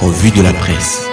Revue de la presse.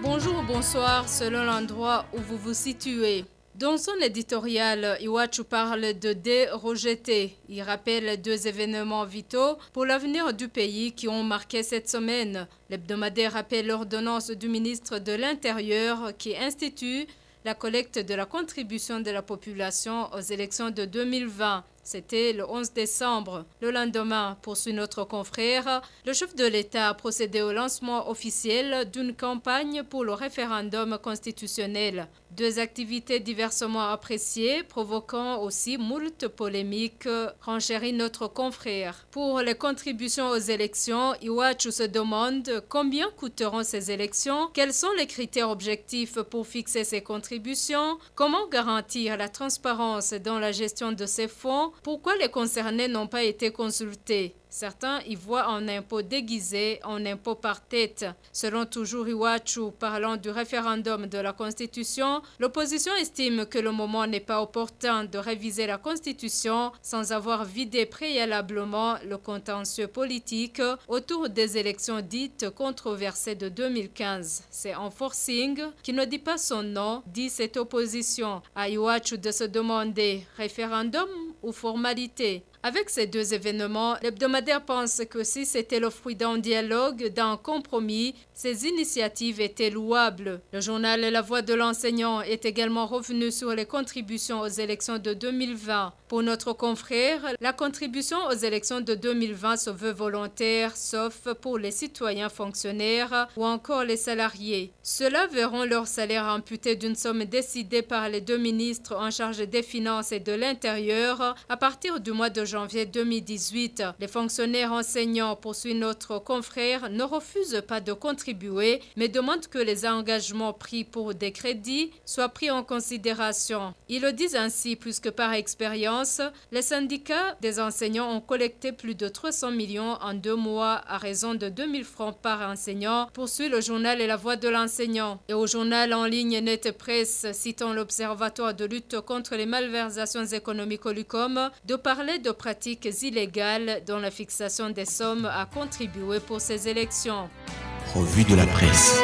Bonjour ou bonsoir selon l'endroit où vous vous situez. Dans son éditorial, Iwachu parle de dérejeter. Il rappelle deux événements vitaux pour l'avenir du pays qui ont marqué cette semaine. L'hebdomadaire rappelle l'ordonnance du ministre de l'Intérieur qui institue la collecte de la contribution de la population aux élections de 2020. C'était le 11 décembre. Le lendemain, poursuit notre confrère, le chef de l'État a procédé au lancement officiel d'une campagne pour le référendum constitutionnel. Deux activités diversement appréciées, provoquant aussi moult polémiques, renchérit notre confrère. Pour les contributions aux élections, Iwachu se demande combien coûteront ces élections, quels sont les critères objectifs pour fixer ces contributions, comment garantir la transparence dans la gestion de ces fonds, pourquoi les concernés n'ont pas été consultés Certains y voient un impôt déguisé en impôt par tête. Selon toujours Iwachu, parlant du référendum de la Constitution, l'opposition estime que le moment n'est pas opportun de réviser la Constitution sans avoir vidé préalablement le contentieux politique autour des élections dites controversées de 2015. C'est un forcing qui ne dit pas son nom, dit cette opposition. À Iwachu de se demander référendum ou formalité? Avec ces deux événements, l'hebdomadaire pense que si c'était le fruit d'un dialogue, d'un compromis, ces initiatives étaient louables. Le journal La Voix de l'enseignant est également revenu sur les contributions aux élections de 2020. Pour notre confrère, la contribution aux élections de 2020 se veut volontaire, sauf pour les citoyens fonctionnaires ou encore les salariés. Ceux-là verront leur salaire amputé d'une somme décidée par les deux ministres en charge des Finances et de l'Intérieur à partir du mois de janvier 2018. Les fonctionnaires enseignants, poursuit notre confrère, ne refusent pas de contribuer, mais demandent que les engagements pris pour des crédits soient pris en considération. Ils le disent ainsi puisque par expérience, les syndicats des enseignants ont collecté plus de 300 millions en deux mois à raison de 2000 francs par enseignant, poursuit le journal et la voix de l'enseignant. Et au journal en ligne Net Presse, citant l'Observatoire de lutte contre les malversations économiques au LUCOM, de parler de pratiques illégales dont la fixation des sommes a contribué pour ces élections. Revue de la presse.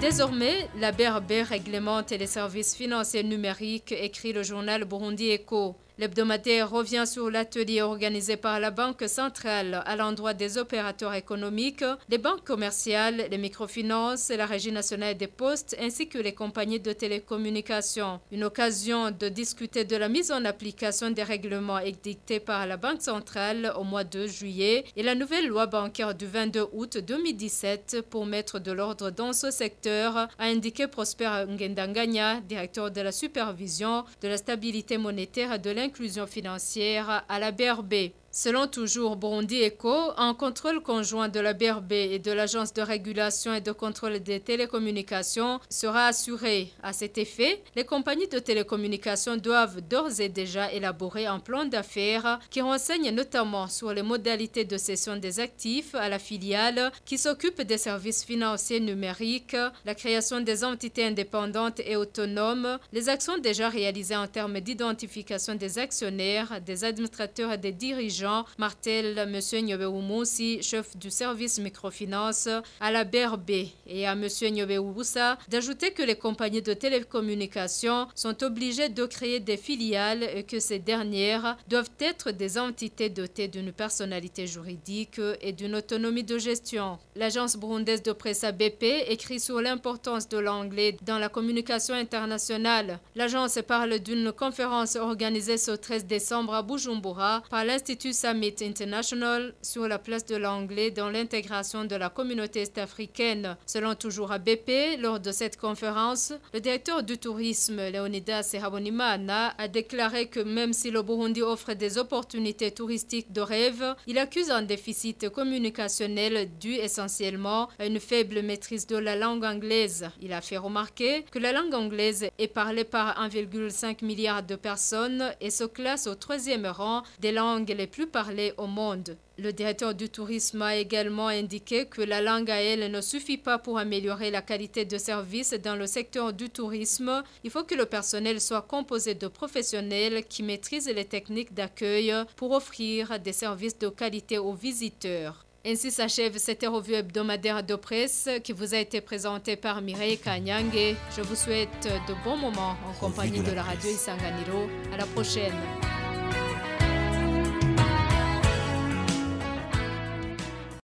Désormais, la BRB réglemente les services financiers numériques, écrit le journal Burundi Echo. L'hebdomadaire revient sur l'atelier organisé par la Banque centrale à l'endroit des opérateurs économiques, les banques commerciales, les microfinances, la Régie nationale des postes ainsi que les compagnies de télécommunications. Une occasion de discuter de la mise en application des règlements édictés par la Banque centrale au mois de juillet et la nouvelle loi bancaire du 22 août 2017 pour mettre de l'ordre dans ce secteur, a indiqué Prosper Ngendanganya, directeur de la supervision de la stabilité monétaire de l'inclusion inclusion financière à la BRB. Selon toujours Burundi Eco, un contrôle conjoint de la BRB et de l'Agence de régulation et de contrôle des télécommunications sera assuré. À cet effet, les compagnies de télécommunications doivent d'ores et déjà élaborer un plan d'affaires qui renseigne notamment sur les modalités de cession des actifs à la filiale qui s'occupe des services financiers numériques, la création des entités indépendantes et autonomes, les actions déjà réalisées en termes d'identification des actionnaires, des administrateurs et des dirigeants martel M. Nyobe chef du service microfinance à la BRB, et à M. Nyobe d'ajouter que les compagnies de télécommunications sont obligées de créer des filiales et que ces dernières doivent être des entités dotées d'une personnalité juridique et d'une autonomie de gestion. L'agence burundaise de presse ABP écrit sur l'importance de l'anglais dans la communication internationale. L'agence parle d'une conférence organisée ce 13 décembre à Bujumbura par l'Institut Summit International sur la place de l'anglais dans l'intégration de la communauté est-africaine. Selon toujours ABP, lors de cette conférence, le directeur du tourisme, Leonidas Sehabonimana, a déclaré que même si le Burundi offre des opportunités touristiques de rêve, il accuse un déficit communicationnel dû essentiellement à une faible maîtrise de la langue anglaise. Il a fait remarquer que la langue anglaise est parlée par 1,5 milliard de personnes et se classe au troisième rang des langues les plus plus parlée au monde. Le directeur du tourisme a également indiqué que la langue à elle ne suffit pas pour améliorer la qualité de service dans le secteur du tourisme. Il faut que le personnel soit composé de professionnels qui maîtrisent les techniques d'accueil pour offrir des services de qualité aux visiteurs. Ainsi s'achève cette revue hebdomadaire de presse qui vous a été présentée par Mireille Kanyange. Je vous souhaite de bons moments en compagnie de la, radio Isanganiro. À la prochaine.